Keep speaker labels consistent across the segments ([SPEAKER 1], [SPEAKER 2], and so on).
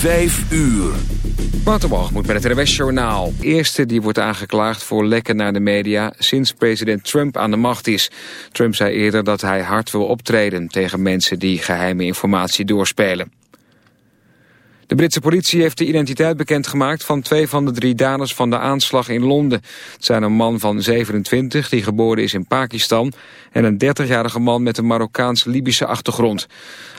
[SPEAKER 1] Vijf uur.
[SPEAKER 2] moet met het RWS. Eerste die wordt aangeklaagd voor lekken naar de media... sinds president Trump aan de macht is. Trump zei eerder dat hij hard wil optreden... tegen mensen die geheime informatie doorspelen. De Britse politie heeft de identiteit bekendgemaakt van twee van de drie daders van de aanslag in Londen. Het zijn een man van 27 die geboren is in Pakistan en een 30-jarige man met een Marokkaans-Libische achtergrond.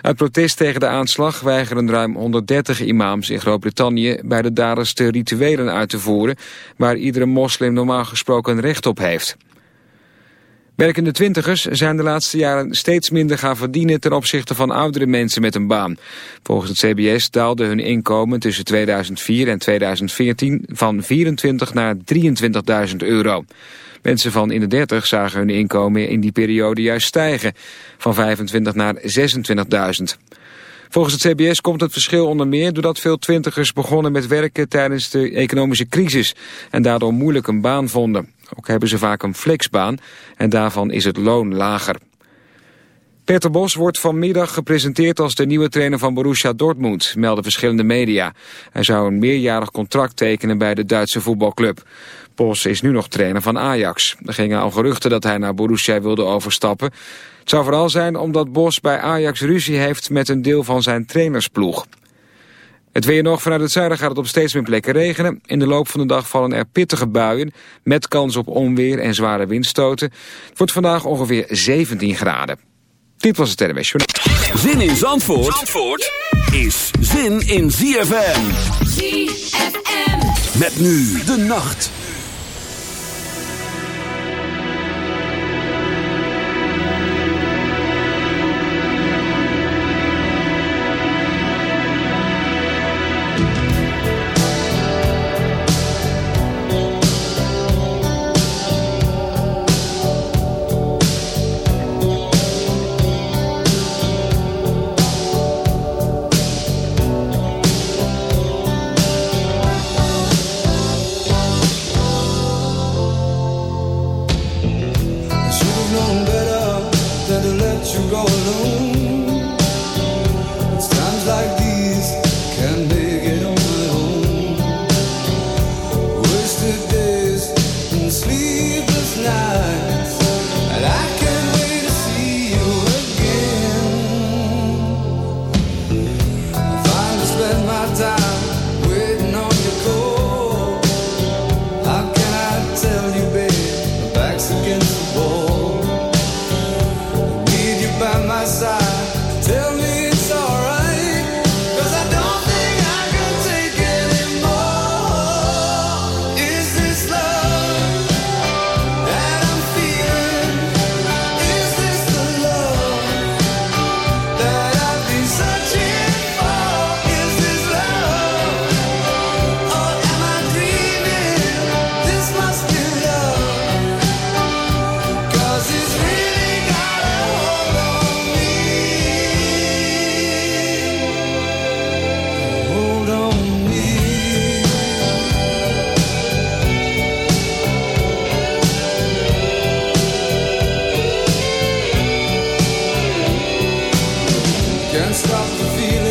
[SPEAKER 2] Uit protest tegen de aanslag weigeren ruim 130 imams in Groot-Brittannië bij de daders de rituelen uit te voeren waar iedere moslim normaal gesproken recht op heeft. Werkende twintigers zijn de laatste jaren steeds minder gaan verdienen ten opzichte van oudere mensen met een baan. Volgens het CBS daalde hun inkomen tussen 2004 en 2014 van 24 naar 23.000 euro. Mensen van in de 30 zagen hun inkomen in die periode juist stijgen, van 25 naar 26.000. Volgens het CBS komt het verschil onder meer doordat veel twintigers begonnen met werken tijdens de economische crisis en daardoor moeilijk een baan vonden. Ook hebben ze vaak een flexbaan en daarvan is het loon lager. Peter Bos wordt vanmiddag gepresenteerd als de nieuwe trainer van Borussia Dortmund, melden verschillende media. Hij zou een meerjarig contract tekenen bij de Duitse voetbalclub. Bos is nu nog trainer van Ajax. Er gingen al geruchten dat hij naar Borussia wilde overstappen. Het zou vooral zijn omdat Bos bij Ajax ruzie heeft met een deel van zijn trainersploeg. Het weer nog vanuit het zuiden gaat het op steeds meer plekken regenen. In de loop van de dag vallen er pittige buien met kans op onweer en zware windstoten. Het wordt vandaag ongeveer 17 graden. Dit was het NWS
[SPEAKER 1] Zin in Zandvoort, Zandvoort is zin in ZFM.
[SPEAKER 3] ZFM.
[SPEAKER 1] Met nu de nacht.
[SPEAKER 4] feeling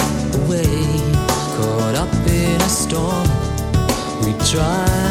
[SPEAKER 5] storm. We try.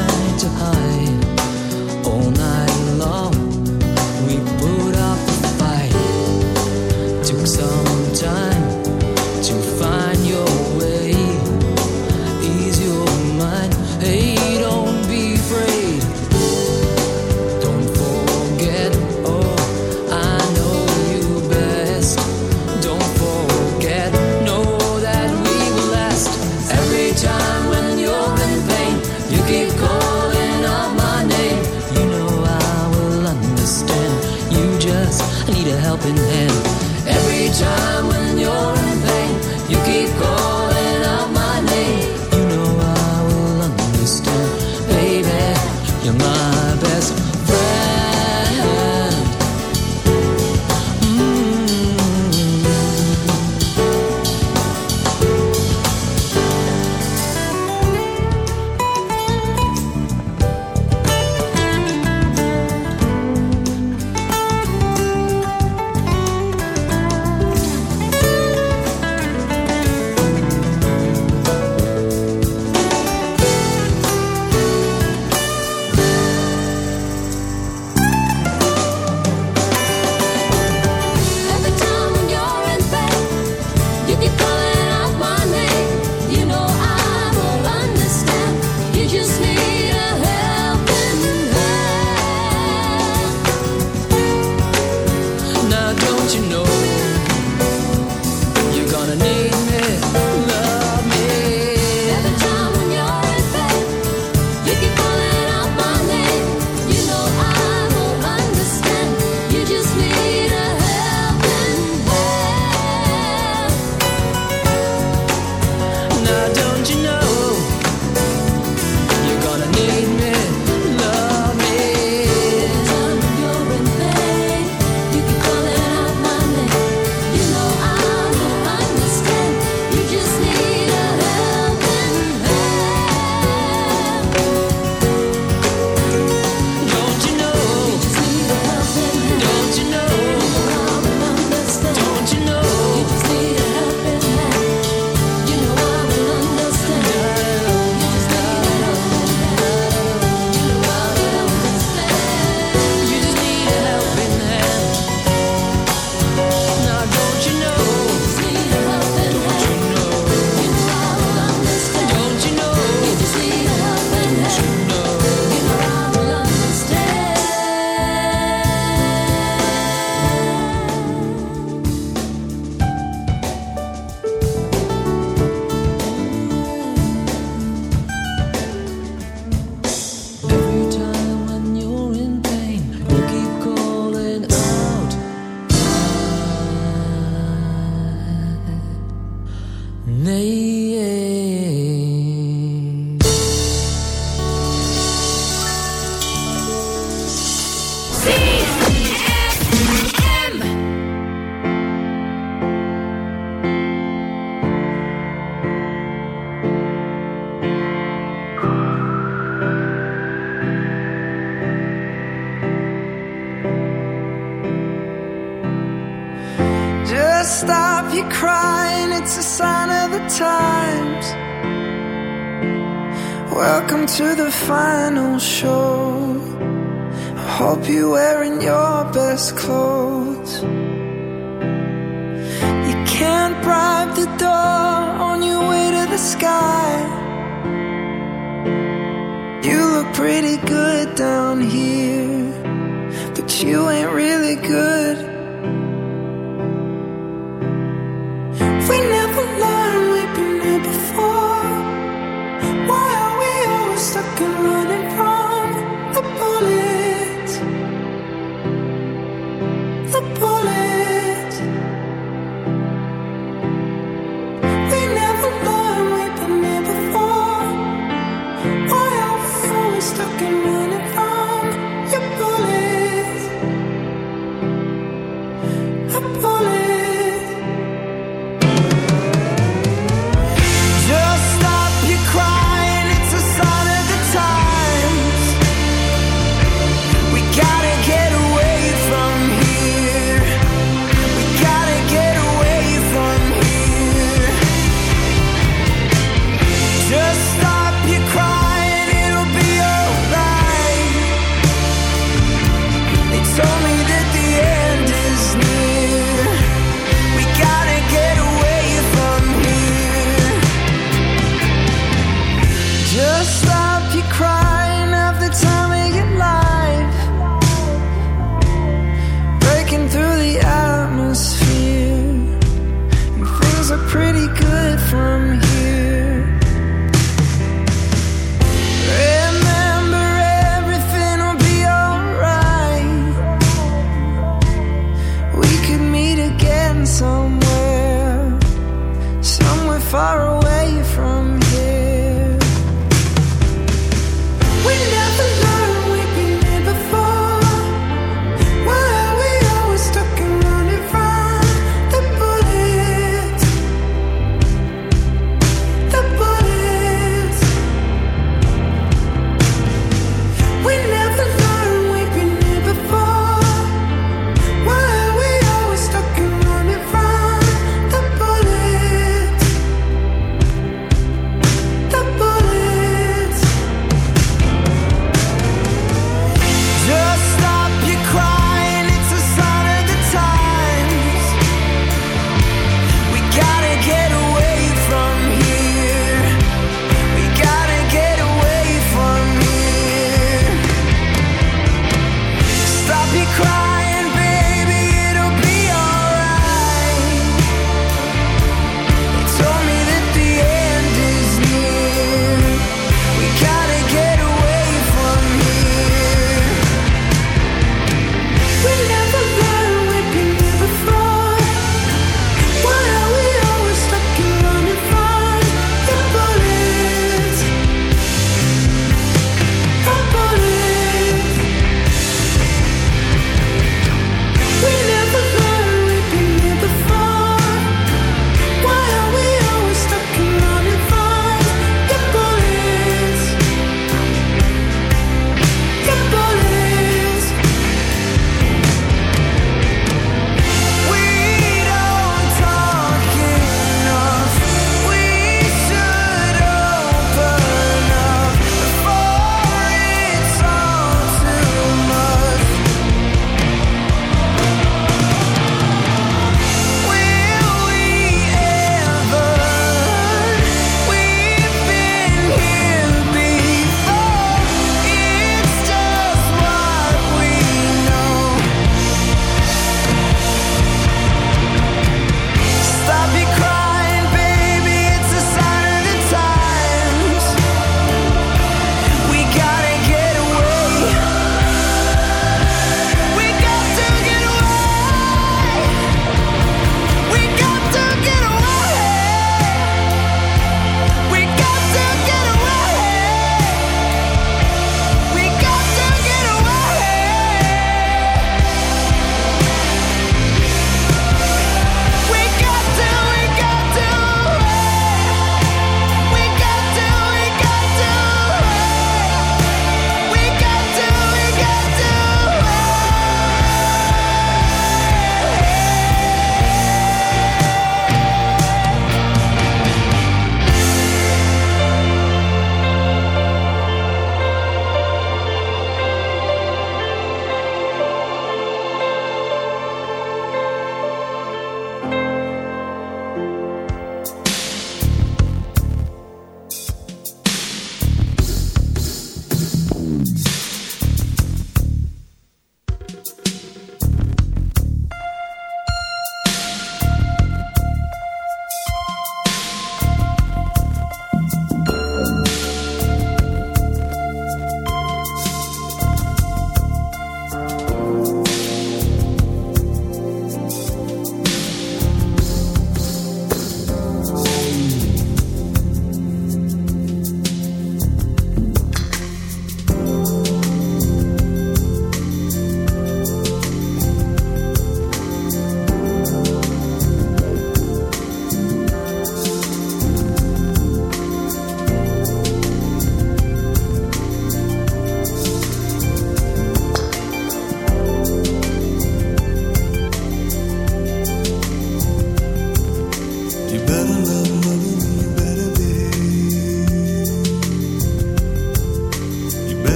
[SPEAKER 5] Nee.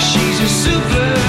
[SPEAKER 5] she's a supergirl.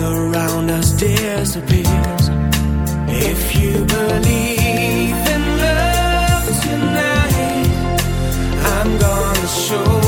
[SPEAKER 5] Around us disappears. If you believe in love tonight I'm gonna show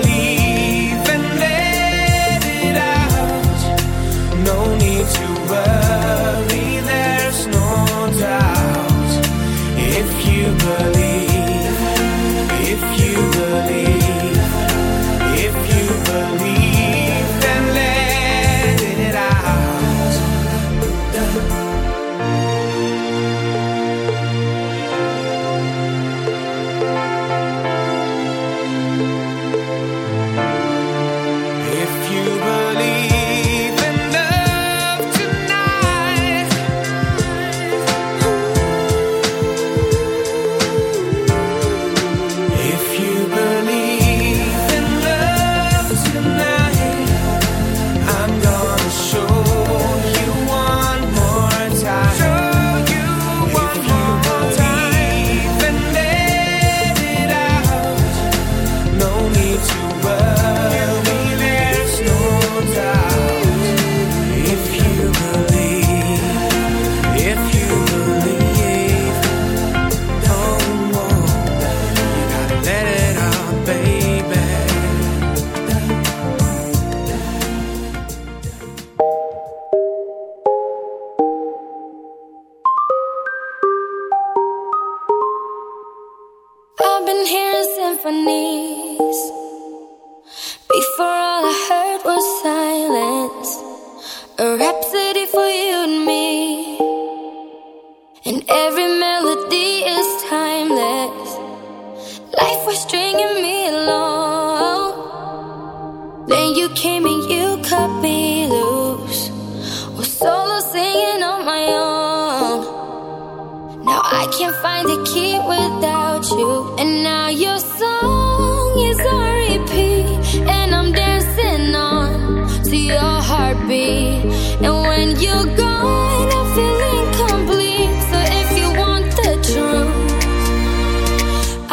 [SPEAKER 6] Kimberly.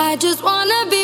[SPEAKER 6] I just wanna be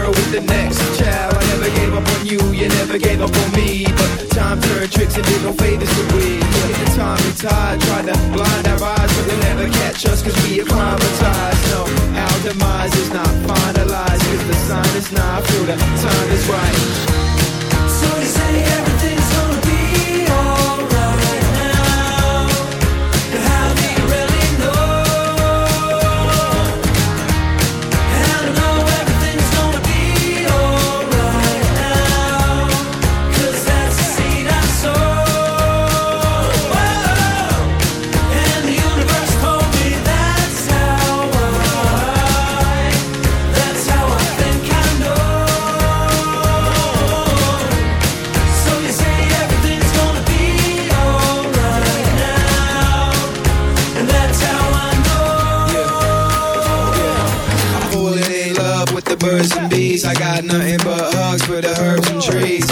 [SPEAKER 7] girl with the next child. I never gave up on you, you never gave up on me. But time turned tricks and did no favors to we. Look at the time and tide, tried to blind our eyes, but they'll never catch us cause we acclimatized. No, our demise is not finalized cause the sign is not through, the time is right.
[SPEAKER 8] So you say